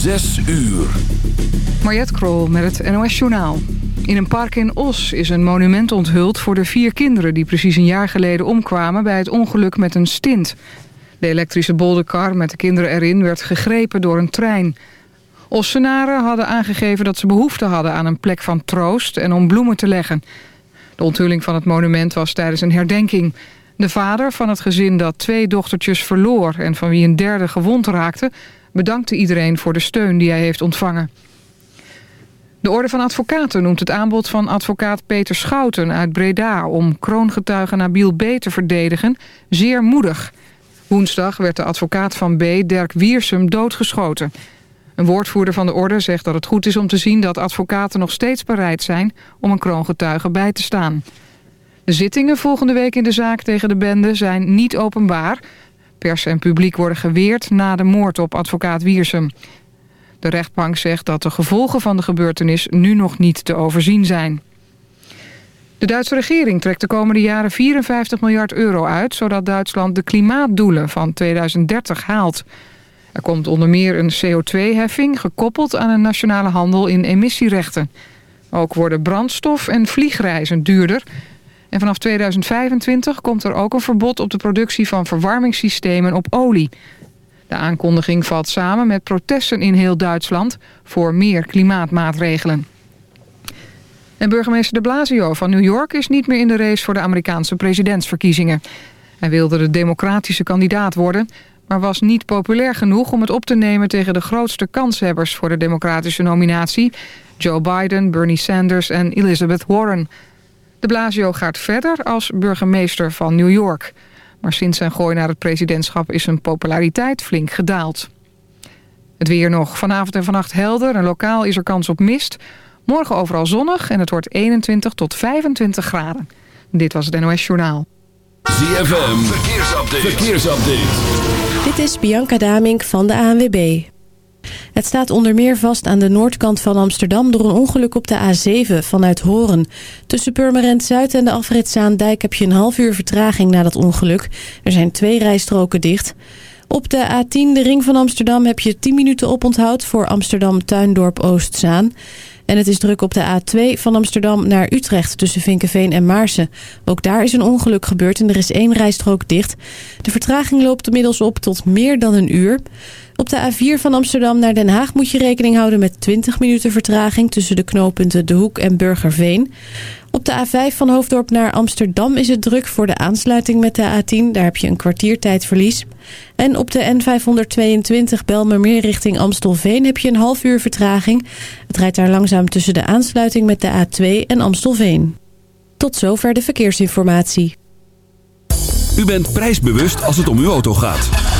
Zes uur. Mariette Krol met het NOS Journaal. In een park in Os is een monument onthuld voor de vier kinderen... die precies een jaar geleden omkwamen bij het ongeluk met een stint. De elektrische bolderkar met de kinderen erin werd gegrepen door een trein. Ossenaren hadden aangegeven dat ze behoefte hadden aan een plek van troost... en om bloemen te leggen. De onthulling van het monument was tijdens een herdenking. De vader van het gezin dat twee dochtertjes verloor... en van wie een derde gewond raakte... bedankte iedereen voor de steun die hij heeft ontvangen. De Orde van Advocaten noemt het aanbod van advocaat Peter Schouten uit Breda... om kroongetuige Nabil B. te verdedigen zeer moedig. Woensdag werd de advocaat van B. Dirk Wiersum doodgeschoten. Een woordvoerder van de Orde zegt dat het goed is om te zien... dat advocaten nog steeds bereid zijn om een kroongetuige bij te staan. De zittingen volgende week in de zaak tegen de bende zijn niet openbaar. Pers en publiek worden geweerd na de moord op advocaat Wiersum. De rechtbank zegt dat de gevolgen van de gebeurtenis nu nog niet te overzien zijn. De Duitse regering trekt de komende jaren 54 miljard euro uit... zodat Duitsland de klimaatdoelen van 2030 haalt. Er komt onder meer een CO2-heffing gekoppeld aan een nationale handel in emissierechten. Ook worden brandstof en vliegreizen duurder... En vanaf 2025 komt er ook een verbod op de productie van verwarmingssystemen op olie. De aankondiging valt samen met protesten in heel Duitsland voor meer klimaatmaatregelen. En burgemeester de Blasio van New York is niet meer in de race voor de Amerikaanse presidentsverkiezingen. Hij wilde de democratische kandidaat worden, maar was niet populair genoeg om het op te nemen tegen de grootste kanshebbers voor de democratische nominatie. Joe Biden, Bernie Sanders en Elizabeth Warren. De Blasio gaat verder als burgemeester van New York. Maar sinds zijn gooi naar het presidentschap is zijn populariteit flink gedaald. Het weer nog. Vanavond en vannacht helder en lokaal is er kans op mist. Morgen overal zonnig en het wordt 21 tot 25 graden. Dit was het NOS Journaal. ZFM, verkeersupdate. verkeersupdate. Dit is Bianca Damink van de ANWB. Het staat onder meer vast aan de noordkant van Amsterdam... door een ongeluk op de A7 vanuit Horen. Tussen Purmerend Zuid en de Afritzaandijk heb je een half uur vertraging na dat ongeluk. Er zijn twee rijstroken dicht. Op de A10, de ring van Amsterdam, heb je 10 minuten oponthoud... voor Amsterdam-Tuindorp Oostzaan. En het is druk op de A2 van Amsterdam naar Utrecht tussen Vinkenveen en Maarsen. Ook daar is een ongeluk gebeurd en er is één rijstrook dicht. De vertraging loopt inmiddels op tot meer dan een uur. Op de A4 van Amsterdam naar Den Haag moet je rekening houden met 20 minuten vertraging tussen de knooppunten De Hoek en Burgerveen. Op de A5 van Hoofddorp naar Amsterdam is het druk voor de aansluiting met de A10. Daar heb je een kwartiertijdverlies. En op de N522 Belmermeer richting Amstelveen heb je een half uur vertraging. Het rijdt daar langzaam tussen de aansluiting met de A2 en Amstelveen. Tot zover de verkeersinformatie. U bent prijsbewust als het om uw auto gaat.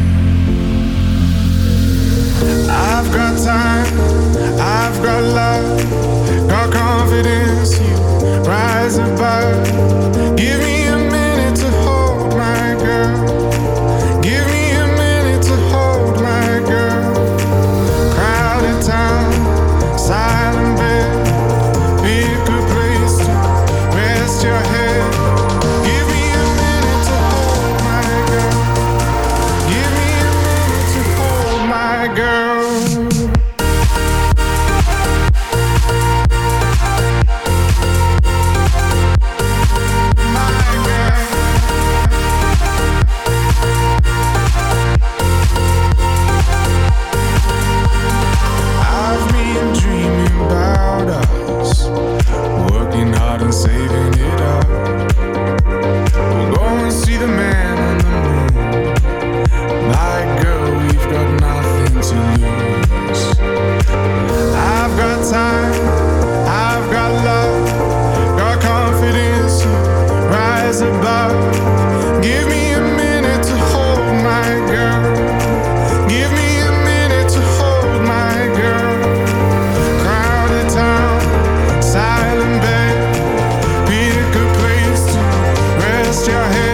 I've got time, I've got love, got confidence, you rise above. Give me girl. your head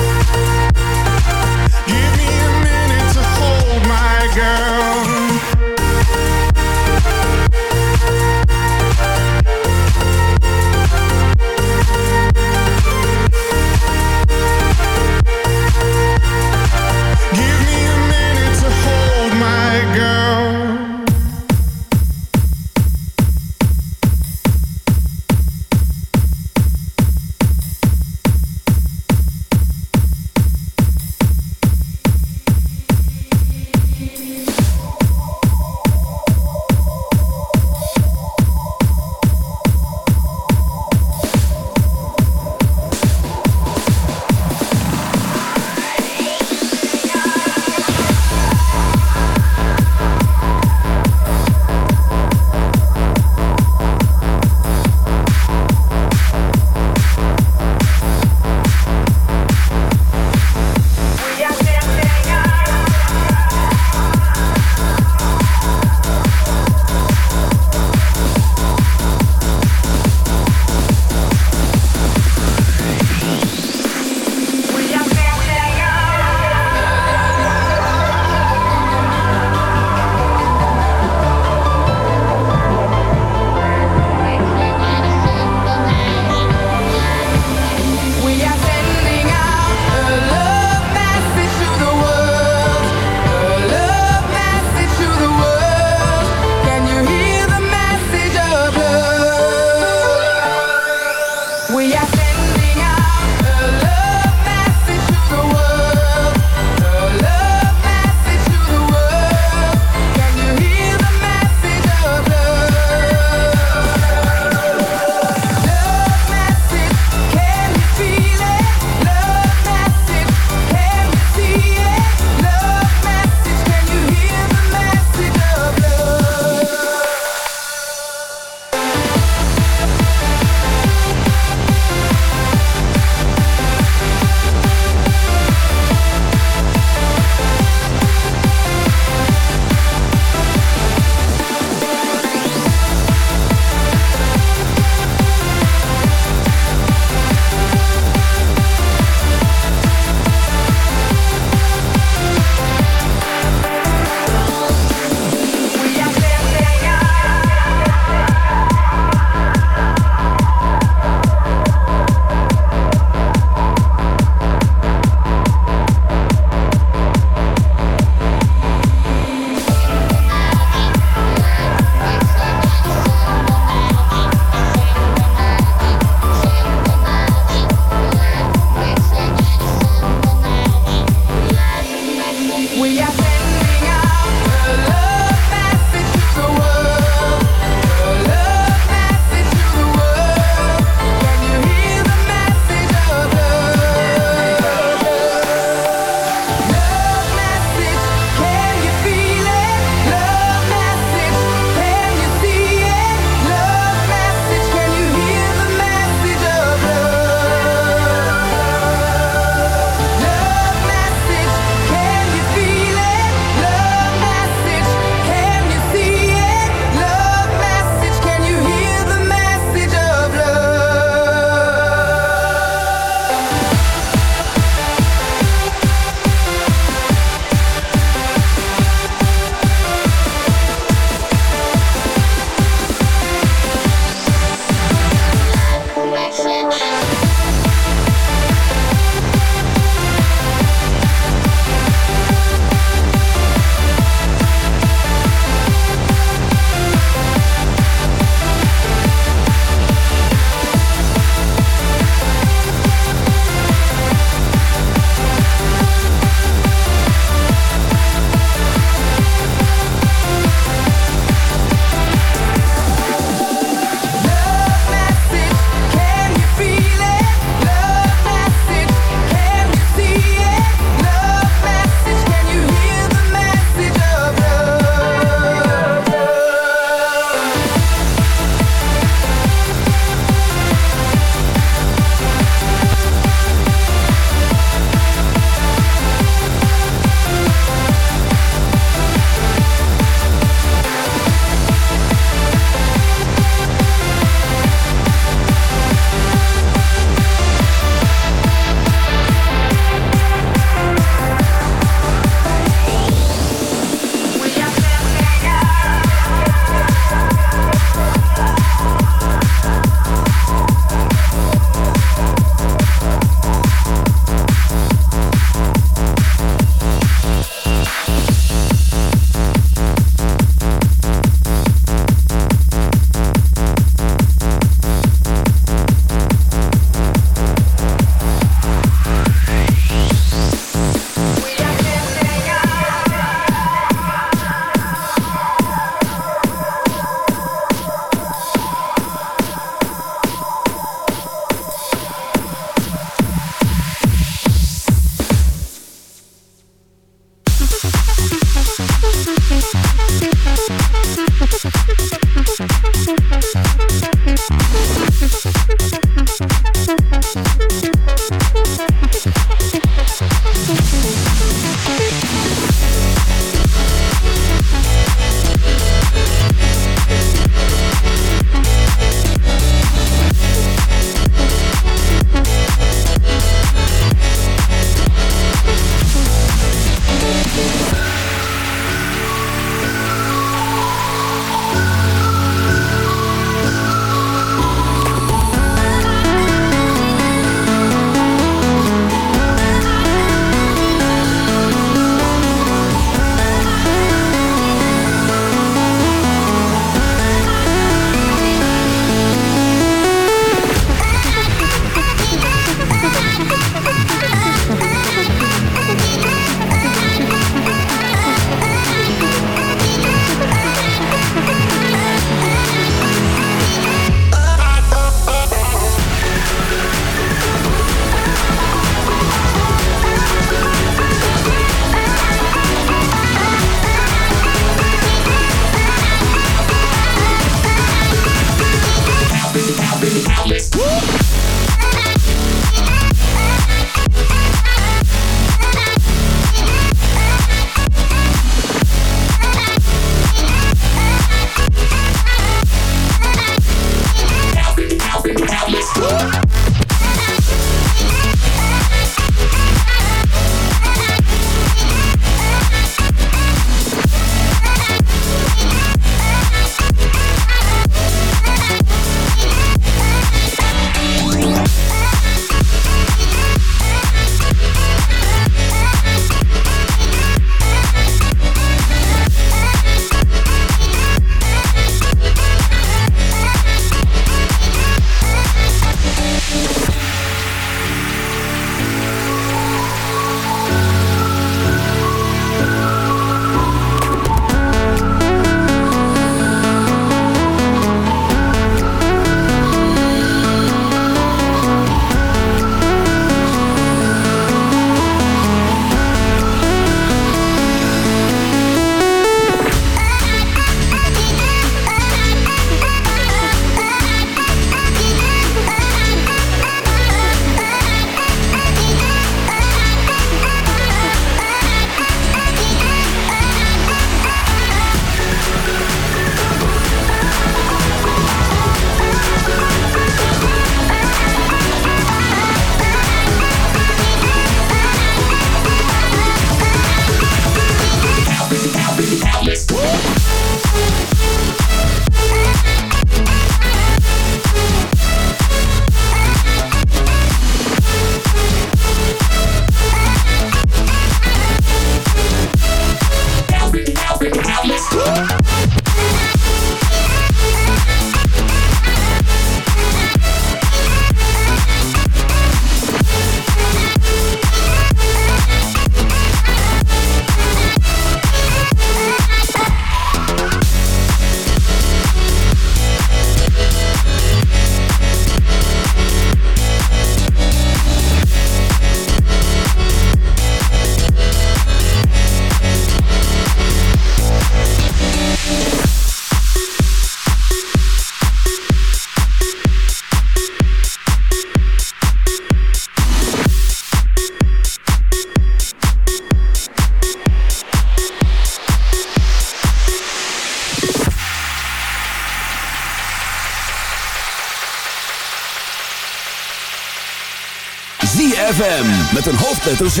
ZFM met een hoofdletter Z.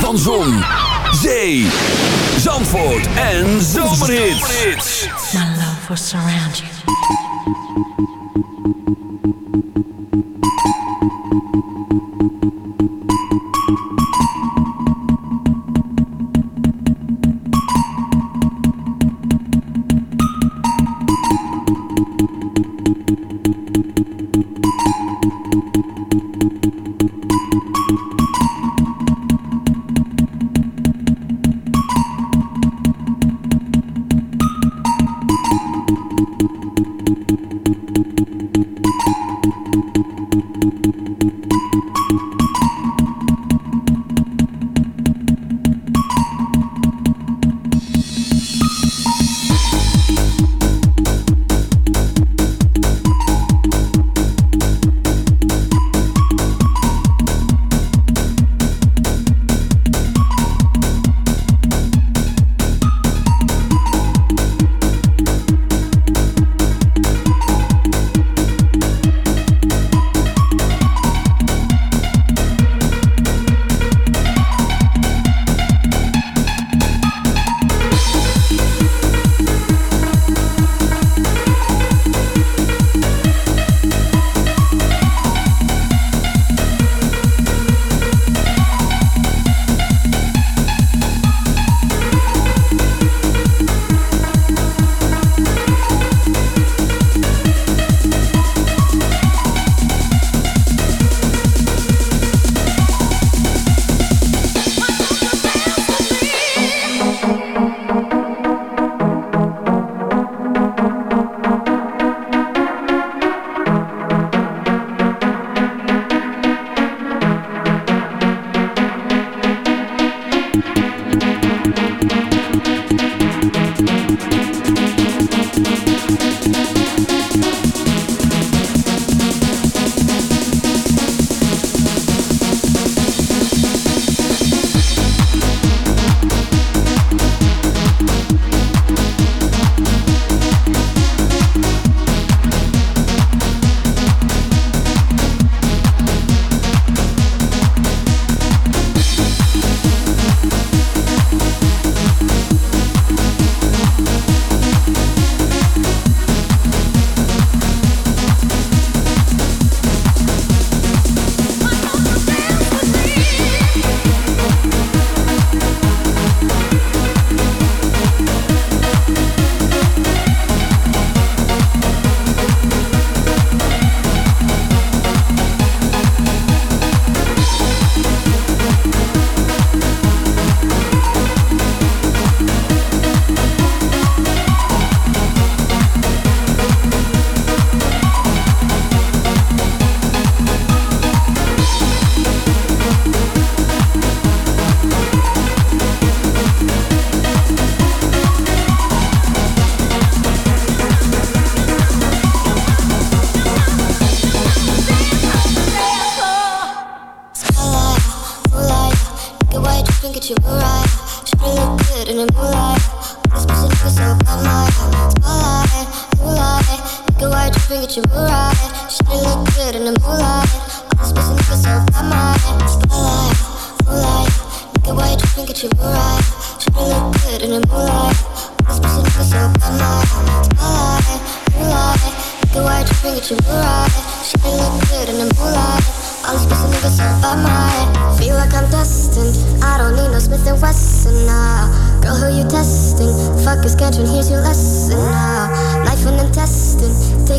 Van Zon, Zee, Zandvoort en Zomerhits. My love will surround you.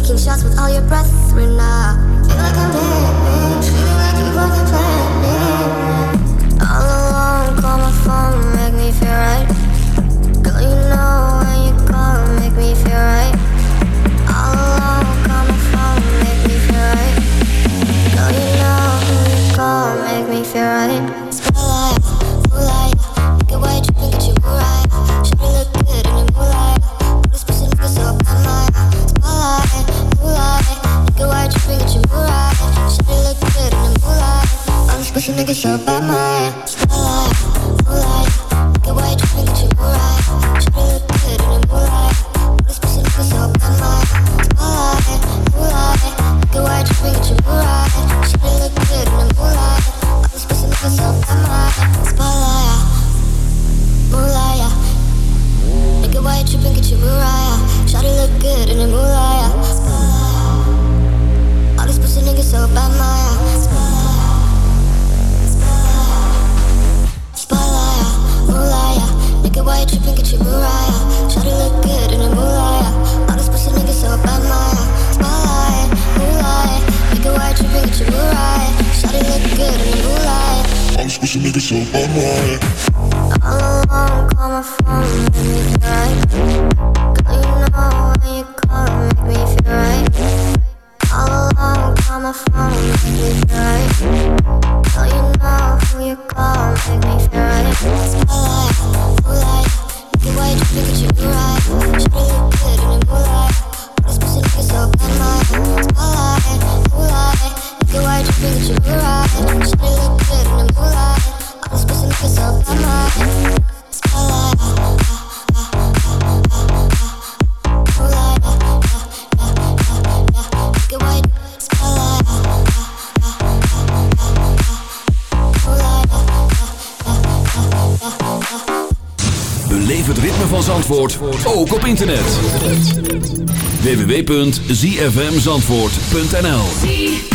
taking shots with all your brethren now. Feel like I'm dead. Ook op internet. www.zfmzandvoort.nl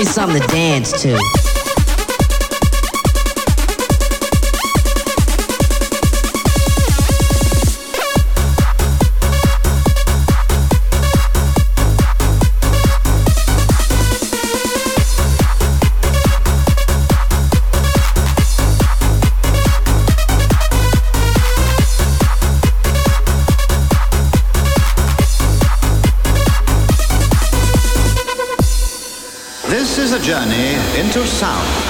me something to dance to. journey into sound.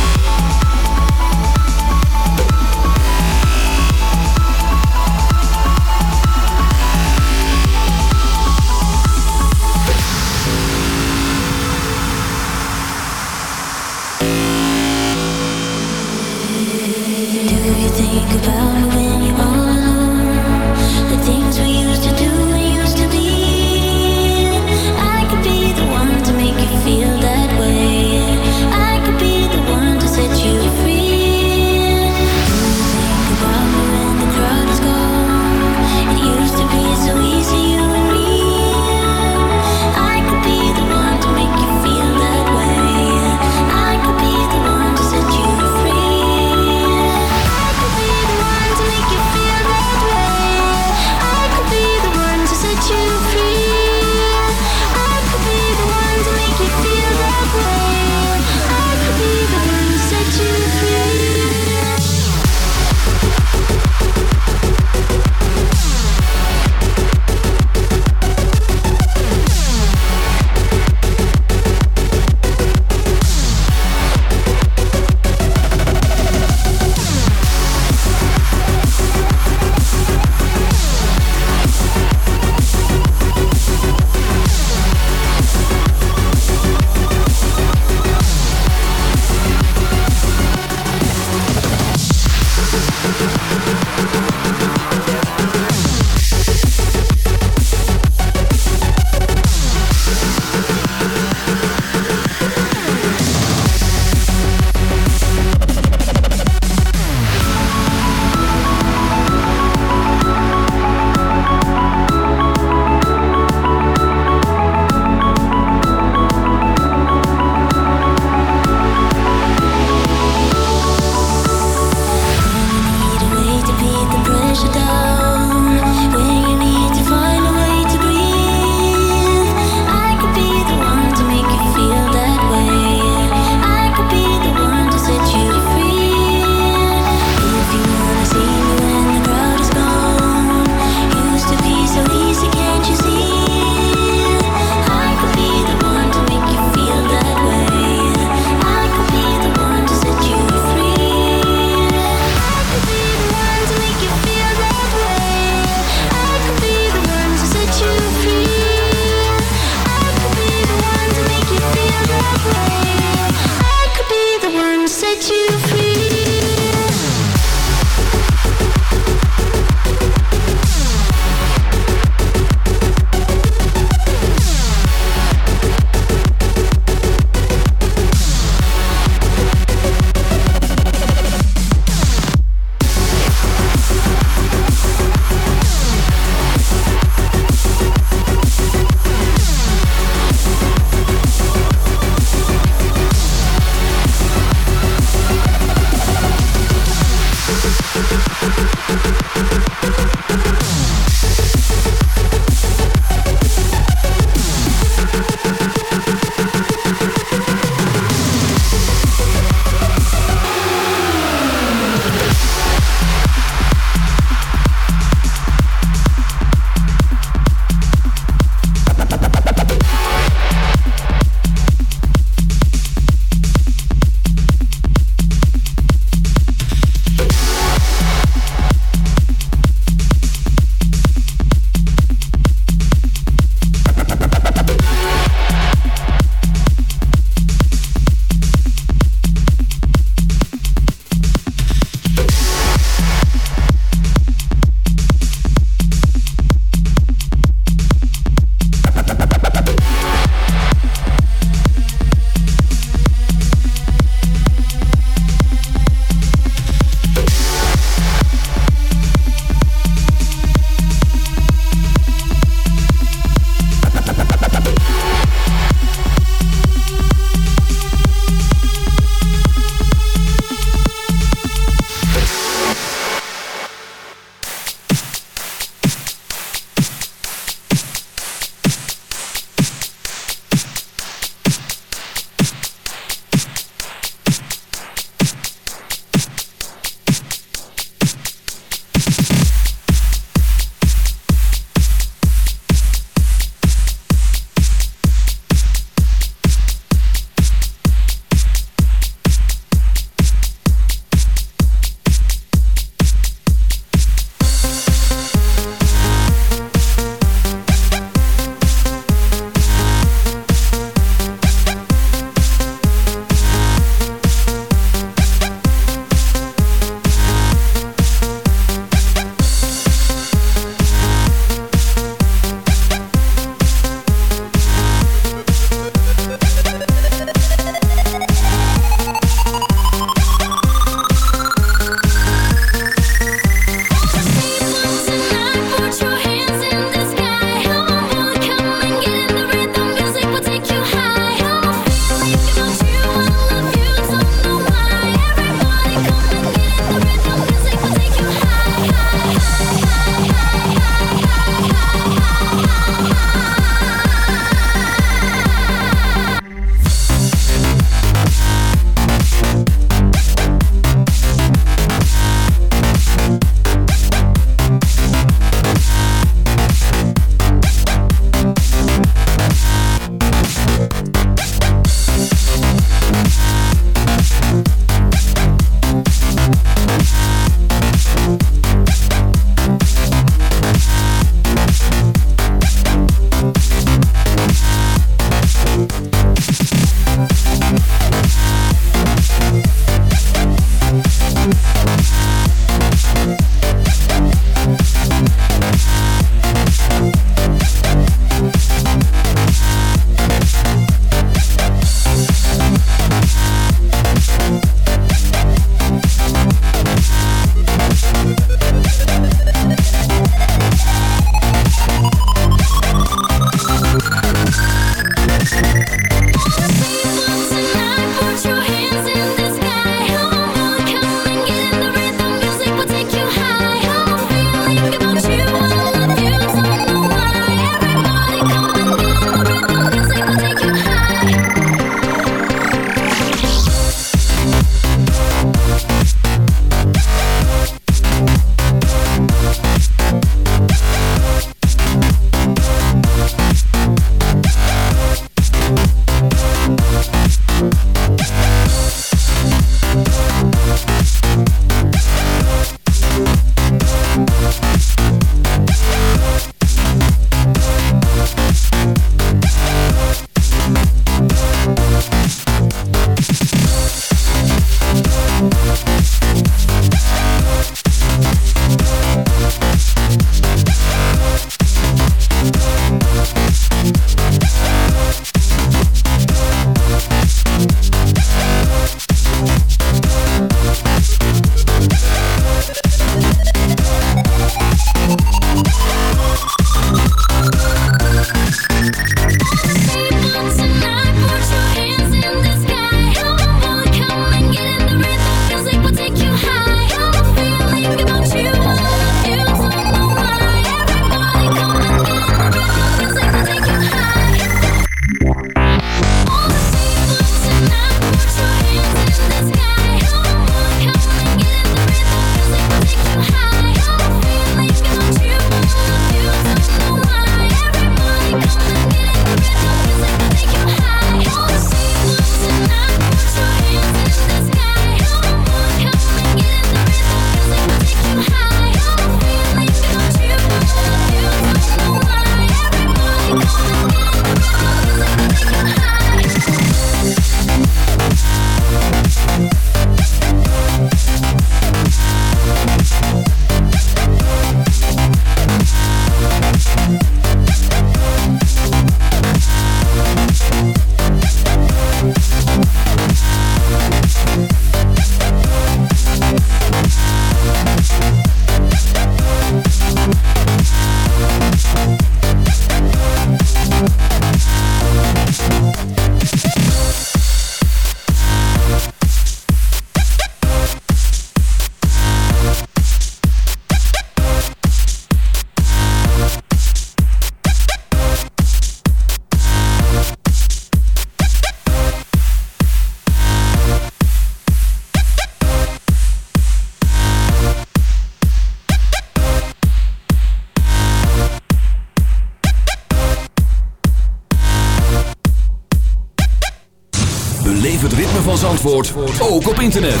Internet.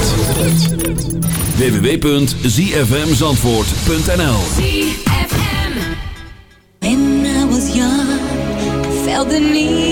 www.zfmzandvoort.nl When I was young, felt the need